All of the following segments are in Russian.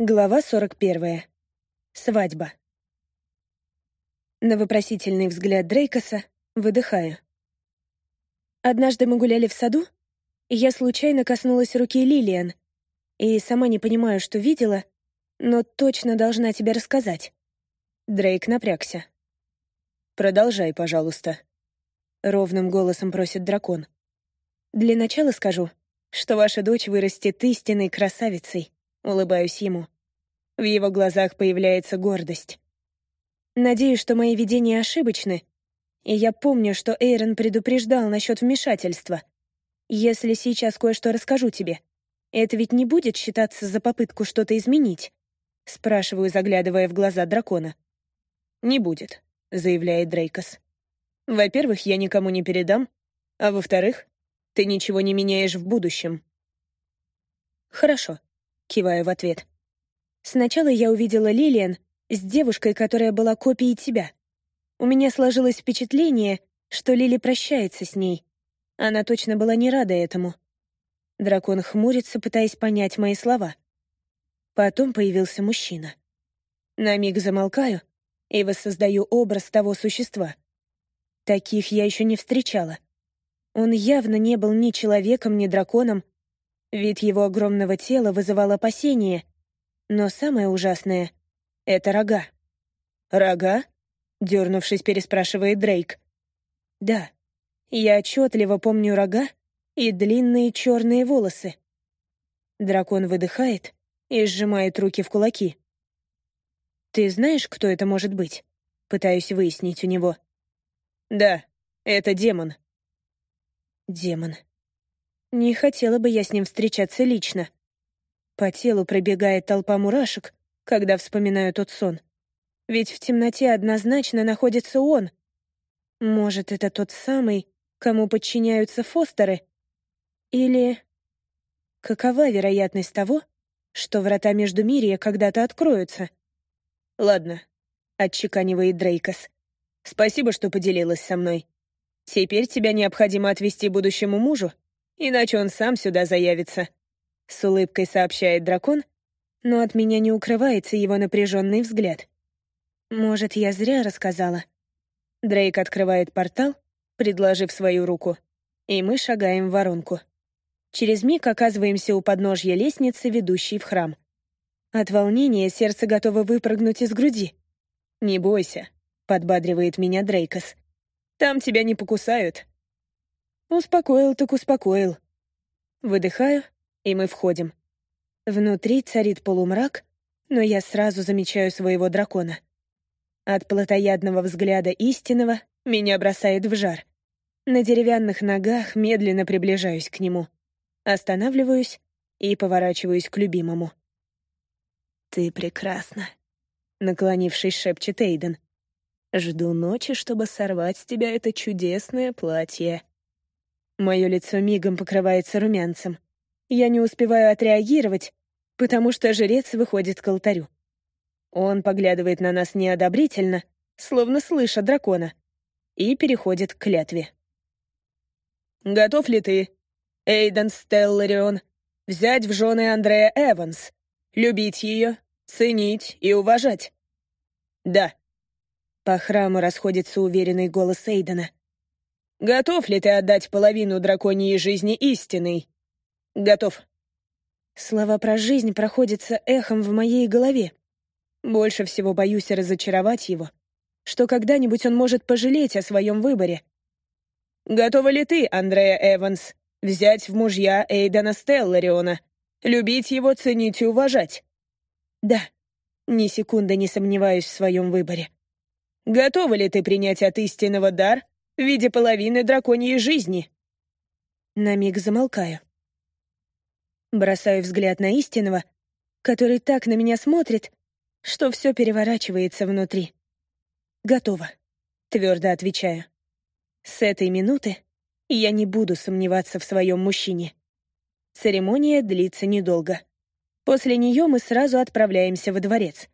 Глава 41. Свадьба. На вопросительный взгляд Дрейкоса выдыхаю. Однажды мы гуляли в саду, и я случайно коснулась руки Лилиан, и сама не понимаю, что видела, но точно должна тебе рассказать. Дрейк напрягся. «Продолжай, пожалуйста», — ровным голосом просит дракон. «Для начала скажу, что ваша дочь вырастет истинной красавицей, Улыбаюсь ему. В его глазах появляется гордость. Надеюсь, что мои видения ошибочны, и я помню, что Эйрон предупреждал насчет вмешательства. Если сейчас кое-что расскажу тебе, это ведь не будет считаться за попытку что-то изменить? Спрашиваю, заглядывая в глаза дракона. «Не будет», — заявляет Дрейкос. «Во-первых, я никому не передам, а во-вторых, ты ничего не меняешь в будущем». «Хорошо», Киваю в ответ. Сначала я увидела Лилиан с девушкой, которая была копией тебя. У меня сложилось впечатление, что Лили прощается с ней. Она точно была не рада этому. Дракон хмурится, пытаясь понять мои слова. Потом появился мужчина. На миг замолкаю и воссоздаю образ того существа. Таких я еще не встречала. Он явно не был ни человеком, ни драконом, Вид его огромного тела вызывал опасения. Но самое ужасное — это рога. «Рога?» — дернувшись, переспрашивает Дрейк. «Да, я отчетливо помню рога и длинные черные волосы». Дракон выдыхает и сжимает руки в кулаки. «Ты знаешь, кто это может быть?» Пытаюсь выяснить у него. «Да, это демон». «Демон. Не хотела бы я с ним встречаться лично. По телу пробегает толпа мурашек, когда вспоминаю тот сон. Ведь в темноте однозначно находится он. Может, это тот самый, кому подчиняются фостеры? Или... Какова вероятность того, что врата между Междумирья когда-то откроются? «Ладно», — отчеканивает Дрейкос. «Спасибо, что поделилась со мной. Теперь тебя необходимо отвезти будущему мужу иначе он сам сюда заявится», — с улыбкой сообщает дракон, но от меня не укрывается его напряженный взгляд. «Может, я зря рассказала?» Дрейк открывает портал, предложив свою руку, и мы шагаем в воронку. Через миг оказываемся у подножья лестницы, ведущей в храм. От волнения сердце готово выпрыгнуть из груди. «Не бойся», — подбадривает меня Дрейкос. «Там тебя не покусают, Успокоил так успокоил. Выдыхаю, и мы входим. Внутри царит полумрак, но я сразу замечаю своего дракона. От плотоядного взгляда истинного меня бросает в жар. На деревянных ногах медленно приближаюсь к нему. Останавливаюсь и поворачиваюсь к любимому. «Ты прекрасна», — наклонившись, шепчет Эйден. «Жду ночи, чтобы сорвать с тебя это чудесное платье». Мое лицо мигом покрывается румянцем. Я не успеваю отреагировать, потому что жрец выходит к алтарю. Он поглядывает на нас неодобрительно, словно слыша дракона, и переходит к клятве. «Готов ли ты, Эйден Стелларион, взять в жены Андрея Эванс, любить ее, ценить и уважать?» «Да». По храму расходится уверенный голос Эйдена. Готов ли ты отдать половину драконьей жизни истинной? Готов. Слова про жизнь проходятся эхом в моей голове. Больше всего боюсь разочаровать его, что когда-нибудь он может пожалеть о своем выборе. Готова ли ты, Андрея Эванс, взять в мужья Эйдана Стеллариона, любить его, ценить и уважать? Да, ни секунды не сомневаюсь в своем выборе. Готова ли ты принять от истинного дар в виде половины драконьей жизни. На миг замолкаю. Бросаю взгляд на истинного, который так на меня смотрит, что все переворачивается внутри. «Готово», — твердо отвечаю. С этой минуты я не буду сомневаться в своем мужчине. Церемония длится недолго. После нее мы сразу отправляемся во дворец.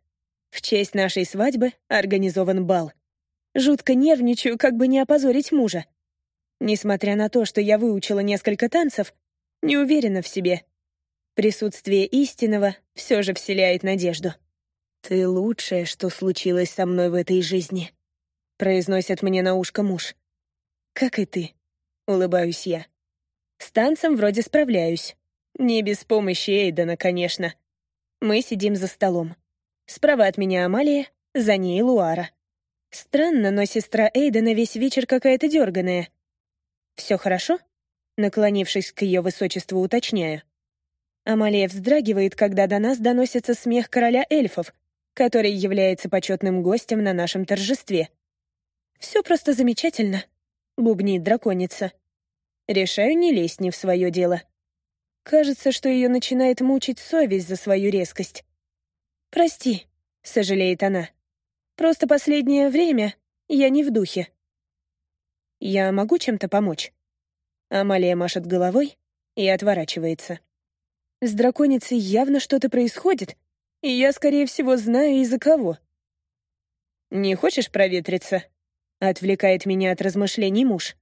В честь нашей свадьбы организован бал — Жутко нервничаю, как бы не опозорить мужа. Несмотря на то, что я выучила несколько танцев, не уверена в себе. Присутствие истинного все же вселяет надежду. «Ты лучшее, что случилось со мной в этой жизни», — произносит мне на ушко муж. «Как и ты», — улыбаюсь я. С танцем вроде справляюсь. Не без помощи Эйдена, конечно. Мы сидим за столом. Справа от меня Амалия, за ней Луара. Странно, но сестра Эйдена весь вечер какая-то дерганая. «Все хорошо?» Наклонившись к ее высочеству, уточняю. Амалия вздрагивает, когда до нас доносится смех короля эльфов, который является почетным гостем на нашем торжестве. «Все просто замечательно», — бубнит драконица. Решаю не лезть не в свое дело. Кажется, что ее начинает мучить совесть за свою резкость. «Прости», — сожалеет она. «Просто последнее время я не в духе». «Я могу чем-то помочь?» Амалия машет головой и отворачивается. С драконицей явно что-то происходит, и я, скорее всего, знаю, из-за кого. «Не хочешь проветриться?» — отвлекает меня от размышлений муж.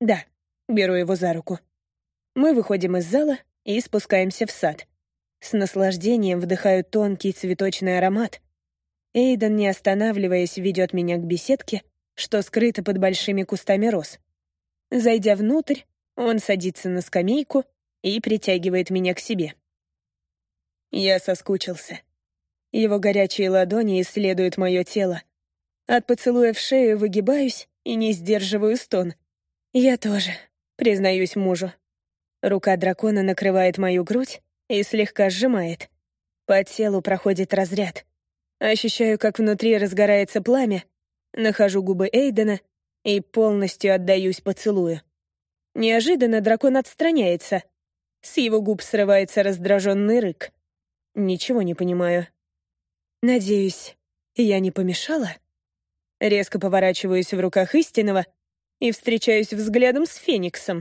«Да», — беру его за руку. Мы выходим из зала и спускаемся в сад. С наслаждением вдыхаю тонкий цветочный аромат. Эйден, не останавливаясь, ведет меня к беседке, что скрыто под большими кустами роз. Зайдя внутрь, он садится на скамейку и притягивает меня к себе. Я соскучился. Его горячие ладони исследуют мое тело. От поцелуя в шею выгибаюсь и не сдерживаю стон. Я тоже, признаюсь мужу. Рука дракона накрывает мою грудь и слегка сжимает. По телу проходит разряд. Ощущаю, как внутри разгорается пламя, нахожу губы Эйдена и полностью отдаюсь поцелую. Неожиданно дракон отстраняется. С его губ срывается раздраженный рык. Ничего не понимаю. Надеюсь, я не помешала? Резко поворачиваюсь в руках истинного и встречаюсь взглядом с Фениксом.